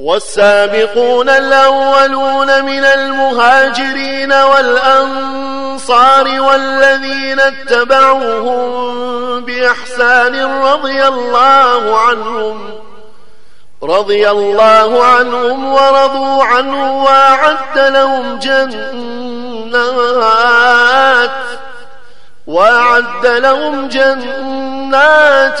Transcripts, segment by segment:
والسابقون الأولون من المهاجرين والأنصار والذين اتبعوهم بإحسان رضي الله عنهم رضي الله عنهم ورضوا عنه وأعد لهم جنات وأعد لهم جنات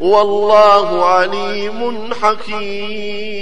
والله عليم حكيم.